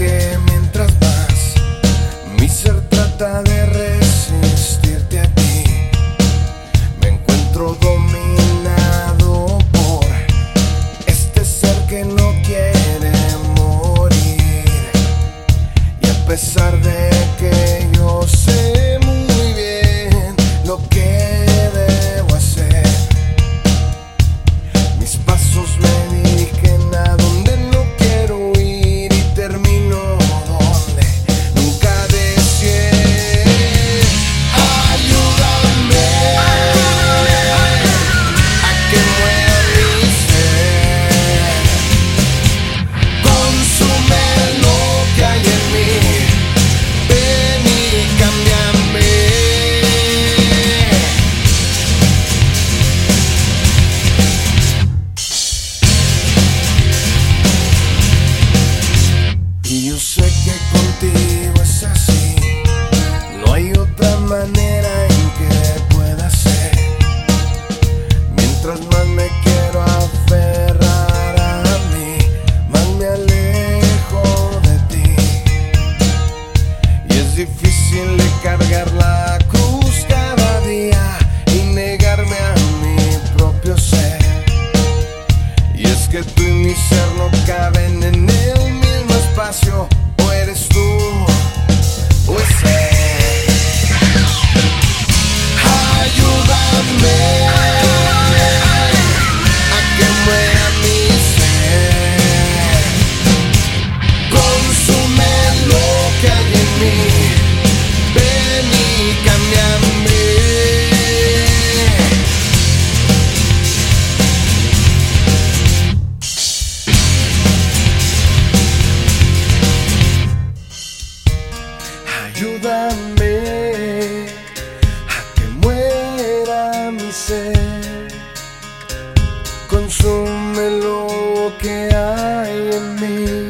que mientras vas, mi ser trata de resistirte a ti. Me encuentro dominado por este ser que no quiere morir. Y a pesar de que yo sé manera en que pueda ser. Mientras más me quiero aferrar a mí, más me alejo de ti. Y es difícil cargar la cruz cada día y negarme a mi propio ser. Y es que tú y mi ser no caben Consume lo que hay en mí.